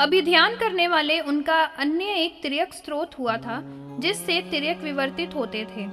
अभिध्यान करने वाले उनका अन्य एक तिरक स्रोत हुआ था, जिससे तिरक विवर्तित होते थे।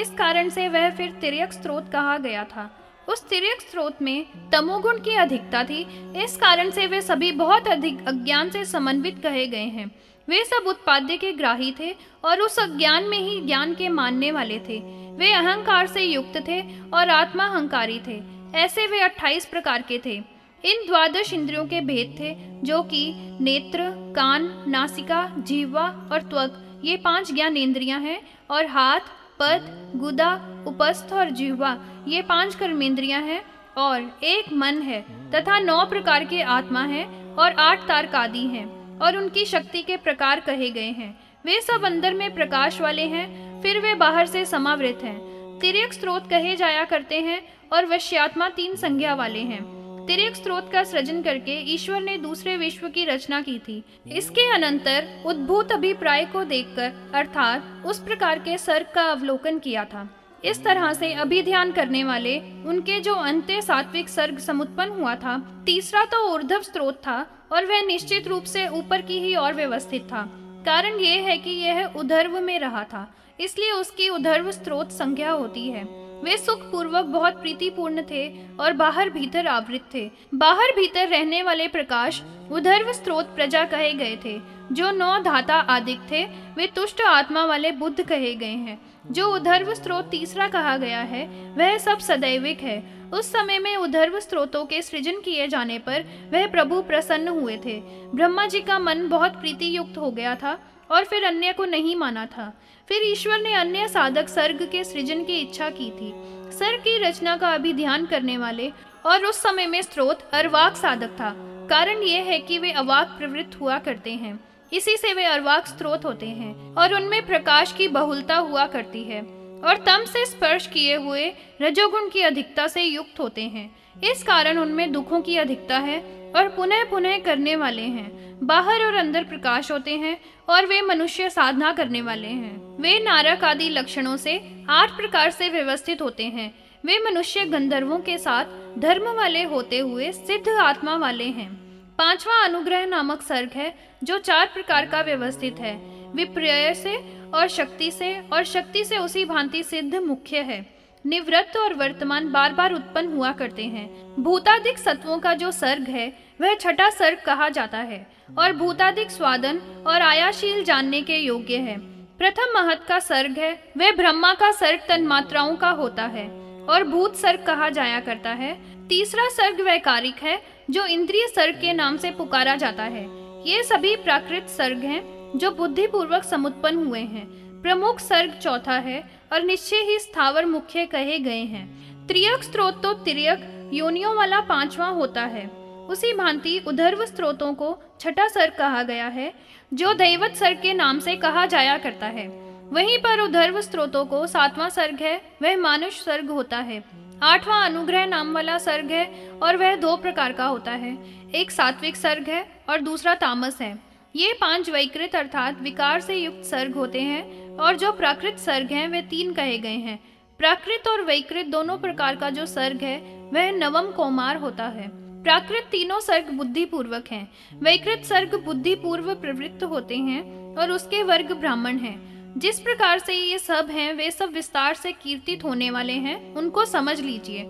इस कारण से वह फिर तिरक स्रोत कहा गया था। उस तिरक स्रोत में तमोगुण की अधिकता थी। इस कारण से वे सभी बहुत अधिक अज्ञान से समन्वित कहे गए हैं। वे सब उत्पाद्य के ग्राही थे और उस अज्ञान में ही ज्ञान के मानने वाले थे। वे अहंकार से युक्त थे और आत्मा अहंकारी थे। ऐसे वे 28 प्रकार के थे। इन द्वादश इंद्रियों के भेद थे, जो कि नेत्र, कान, नासिका, जीवा और त्वक, ये पाँच ज्ञान इंद्रियाँ हैं, और हाथ, पद, गुदा, उपस्थ और जिह्वा, ये पाँच कर्मेंद्रियाँ हैं, और एक मन है, तथा नौ प्रकार के आत्मा है, और आठ तारक आदि हैं, और उनकी शक्ति के प्रकार कहे गए हैं। वे सब अंदर में प्रकाश वाले हैं, फिर वे बाहर से समावृत हैं। तिरक स्रोत कहे जाया करते हैं, और वश्यात्मा तीन संज्ञा वाले हैं। तिरक स्रोत का सृजन करके ईश्वर ने दूसरे विश्व की रचना की थी। इसके अनंतर उद्भूत अभिप्राय को देखकर, अर्थात, उस प्रकार के सर्ग का अवलोकन किया था। इस तरह से अभिध्यान करने वाले, उनके जो अंत्य सात्विक सर्ग समुत्पन्न हुआ था, तीसरा तो ऊर्धव स्रोत था और वह निश्चित रूप से ऊपर की ही और व्यवस्थित था। कारण यह है कि यह उधर्व में रहा था, इसलिए उसकी उधर्व स्रोत संज्ञा होती है। वे सुख पूर्वक बहुत प्रीतिपूर्ण थे और बाहर भीतर आवृत थे। बाहर भीतर रहने वाले प्रकाश उधर्व स्रोत प्रजा कहे गए थे। जो नौ धाता आदिक थे, वे तुष्ट आत्मा वाले बुद्ध कहे गए हैं। जो उधर्व स्रोत तीसरा कहा गया है, वह सब सदैविक है। उस समय में उधर्व स्रोतों के सृजन किए जाने पर वह प्रभु प्रसन्न हुए थे। ब्रह्मा जी का मन बहुत प्रीति युक्त हो गया था। और फिर अन्य को नहीं माना था। फिर ईश्वर ने अन्य साधक सर्ग के सृजन की इच्छा की थी। सर्ग की रचना का अभी ध्यान करने वाले और उस समय में स्रोत अर्वाक साधक था। कारण यह है कि वे अवाक प्रवृत्त हुआ करते हैं। इसी से वे अर्वाक स्रोत होते हैं और उनमें प्रकाश की बहुलता हुआ करती है और तम से स्पर्श किए हुए रजोगुण की अधिकता से युक्त होते हैं। इस कारण उनमें दुखों की अधिकता है और पुनः पुनः करने वाले हैं। बाहर और अंदर प्रकाश होते हैं और वे मनुष्य साधना करने वाले हैं। वे नारक आदि लक्षणों से आठ प्रकार से व्यवस्थित होते हैं। वे मनुष्य गंधर्वों के साथ धर्म वाले होते हुए सिद्ध आत्मा वाले हैं। पांचवा अनुग्रह नामक सर्ग है, जो चार प्रकार का व्यवस्थित है। विपर्य से और शक्ति से और शक्ति से उसी भांति सिद्ध मुख्य है। निवृत्त और वर्तमान बार बार उत्पन्न हुआ करते हैं। भूताधिक सत्वों का जो सर्ग है, वह छठा सर्ग कहा जाता है और भूताधिक स्वादन और आयाशील जानने के योग्य है। प्रथम महत का सर्ग है, वह ब्रह्मा का सर्ग तन मात्राओं का होता है और भूत सर्ग कहा जाया करता है। तीसरा सर्ग वैकारिक है, जो इंद्रिय सर्ग के नाम से पुकारा जाता है। ये सभी प्राकृत सर्ग हैं, जो बुद्धि पूर्वक समुत्पन्न हुए हैं। प्रमुख सर्ग चौथा है और निश्चय ही स्थावर मुख्य कहे गए हैं। त्रियक स्त्रोत तो त्रियक, योनियों वाला पांचवा होता है। उसी भांति उधर्व स्त्रोतों को छठा सर्ग कहा गया है, जो दैवत सर्ग के नाम से कहा जाया करता है। वहीं पर उधर्व स्त्रोतों को सातवां सर्ग है, वह मानुष सर्ग होता है। आठवां अनुग्रह नाम वाला सर्ग है और वह दो प्रकार का होता है। एक सात्विक सर्ग है और दूसरा तामस है। ये पाँच वैकृत अर्थात विकार से युक्त सर्ग होते हैं और जो प्राकृत सर्ग हैं, वे तीन कहे गए हैं। प्राकृत और वैकृत दोनों प्रकार का जो सर्ग है, वह नवम कोमार होता है। प्राकृत तीनों सर्ग बुद्धि पूर्वक है। वैकृत सर्ग बुद्धि पूर्व प्रवृत्त होते हैं और उसके वर्ग ब्राह्मण हैं। जिस प्रकार से ये सब हैं, वे सब विस्तार से कीर्तित होने वाले हैं, उनको समझ लीजिए।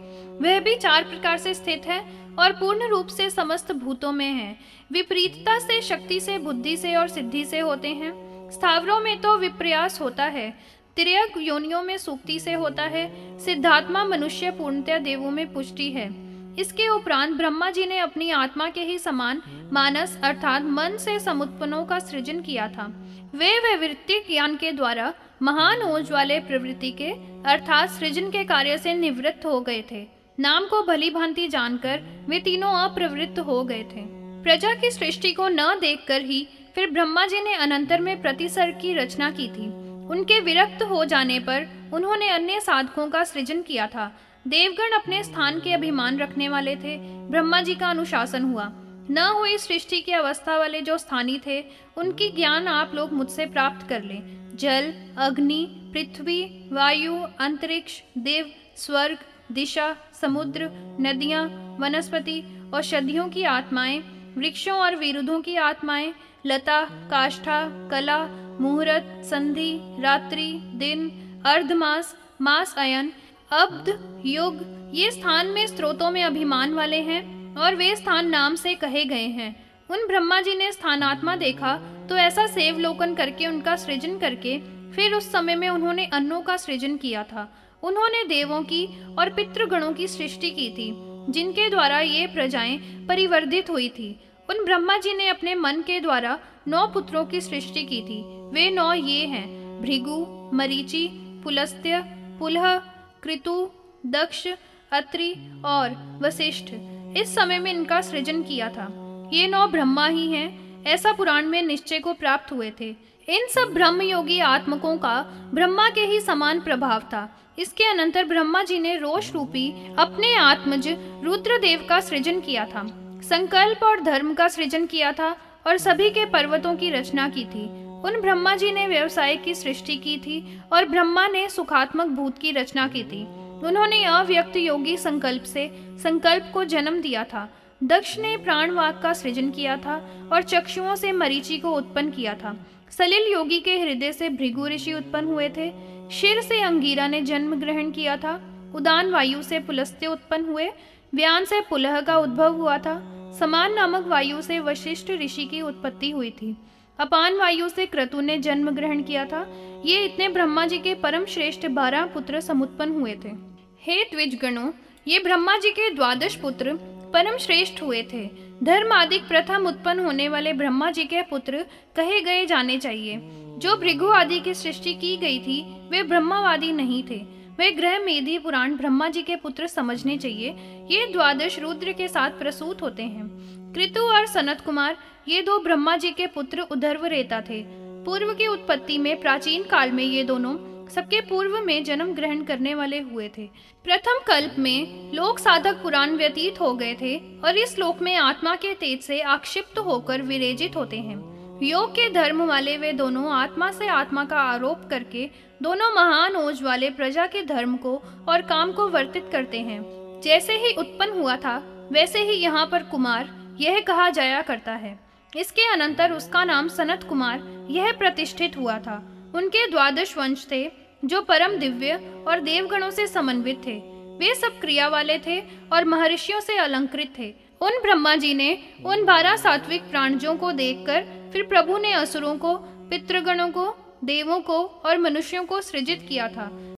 वह भी चार प्रकार से स्थित है और पूर्ण रूप से समस्त भूतों में है। विपरीतता से, शक्ति से, बुद्धि से और सिद्धि से होते हैं। स्थावरों में तो विप्रयास होता है। त्रियक योनियों में सूक्ति से होता है। सिद्धात्मा मनुष्य पूर्णतया देवों में पुष्टि है। इसके उपरांत ब्रह्मा जी ने अपनी आत्मा के ही समान मानस अर्थात मन से समुत्पन्नों का सृजन किया था। वे वृत्ति ज्ञान के द्वारा महान ओज वाले प्रवृत्ति के अर्थात सृजन के कार्य से निवृत्त हो गए थे। नाम को भली भांति जानकर वे तीनों अप्रवृत्त हो गए थे। प्रजा की सृष्टि को न देखकर ही फिर ब्रह्मा जी ने अनंतर में प्रतिसर की रचना की थी। उनके विरक्त हो जाने पर उन्होंने अन्य साधकों का सृजन किया था। देवगण अपने स्थान के अभिमान रखने वाले थे। ब्रह्मा जी का अनुशासन हुआ। न हुई सृष्टि की अवस्था वाले जो स्थानी थे, उनकी ज्ञान आप लोग मुझसे प्राप्त कर लें। जल, अग्नि, पृथ्वी, वायु, अंतरिक्ष, देव, स्वर्ग, दिशा, समुद्र, नदियाँ, वनस्पति, औषधियों की आत्माएँ वृक्षों और विरुद्धों की आत्माएँ, लता, काष्ठा, कला, मुहूर्त, संधि, रात्रि, दिन, अर्धमास, मास अयन, अब्द, युग, ये स्थान में स्त्रोतों में अभिमान वाले हैं और वे स्थान नाम से कहे गए हैं। उन ब्रह्मा जी ने स्थानात्मा देखा तो ऐसा सेवलोकन करके उनका सृजन करके, फिर उस समय में उन्होंने अन्नों का सृजन किया था। उन्होंने देवों की और पितृगणों की सृष्टि की थी। जिनके द्वारा ये प्रजाएँ परिवर्धित हुई थी। उन ब्रह्मा जी ने अपने मन के द्वारा नौ पुत्रों की सृष्टि की थी। वे नौ ये हैं, भृगु, मरीचि, पुलस्त्य, पुलह, कृतु, दक्ष, अत्रि और वशिष्ठ इस समय में इनका सृजन किया था। ये नौ ब्रह्मा ही हैं। ऐसा पुराण में निश्चय को प्राप्त हुए थे। इन सब ब्रह्म योगी आत्मकों का ब्रह्मा के ही समान प्रभाव था। इसके अनंतर ब्रह्मा जी ने रोष रूपी अपने आत्मज रुद्रदेव का सृजन किया था। संकल्प और धर्म का सृजन किया था और सभी के पर्वतों की रचना की थी। उन ब्रह्मा जी ने व्यवसाय की सृष्टि की थी और ब्रह्मा ने सुखात्मक भूत की रचना की थी। उन्होंने अव्यक्त योगी संकल्प से संकल्प को जन्म दिया था। दक्ष ने प्राणवाक का सृजन किया था और चक्षुओं से मरीचि को उत्पन्न किया था। सलिल योगी के हृदय से भृगु ऋषि उत्पन्न हुए थे। शिर से अंगीरा ने जन्म ग्रहण किया था। उदान वायु से पुलस्त्य उत्पन्न हुए। व्यान से पुलह का उद्भव हुआ था। समान नामक वायु से वशिष्ठ ऋषि की उत्पत्ति हुई थी। अपान वायु से क्रतु ने जन्म ग्रहण किया था। ये इतने ब्रह्मा जी के परम श्रेष्ठ बारह पुत्र समुत्पन्न हुए थे। हे द्विज गणों ये ब्रह्मा जी के द्वादश पुत्र परम श्रेष्ठ हुए थे। धर्म आदि प्रथम उत्पन्न होने वाले ब्रह्मा जी के पुत्र कहे गए जाने चाहिए। जो भृगु आदि की सृष्टि की गई थी, वे ब्रह्मावादी नहीं थे। वे ग्रह मेधी पुराण ब्रह्मा जी के पुत्र समझने चाहिए। ये द्वादश रुद्र के साथ प्रसूत होते हैं। कृतु और सनत कुमार, ये दो ब्रह्मा जी के पुत्र उधर्व रेता थे। पूर्व की उत्पत्ति में प्राचीन काल में ये दोनों सबके पूर्व में जन्म ग्रहण करने वाले हुए थे। प्रथम कल्प में लोक साधक पुराण व्यतीत हो गए थे और इस लोक में आत्मा के तेज से आक्षिप्त होकर विरेजित होते हैं। योग के धर्म वाले वे दोनों आत्मा से आत्मा का आरोप करके दोनों महान ओज वाले प्रजा के धर्म को और काम को वर्तित करते हैं। जैसे ही उत्पन्न हुआ था, वैसे ही यहाँ पर कुमार यह कहा जाया करता है। इसके अनंतर उसका नाम सनत कुमार यह प्रतिष्ठित हुआ था। उनके द्वादश वंश थे। जो परम दिव्य और देवगणों से समन्वित थे। वे सब क्रिया वाले थे और महर्षियों से अलंकृत थे। उन ब्रह्मा जी ने उन बारह सात्विक प्राणजों को देखकर फिर प्रभु ने असुरों को, पितृगणों को, देवों को और मनुष्यों को सृजित किया था।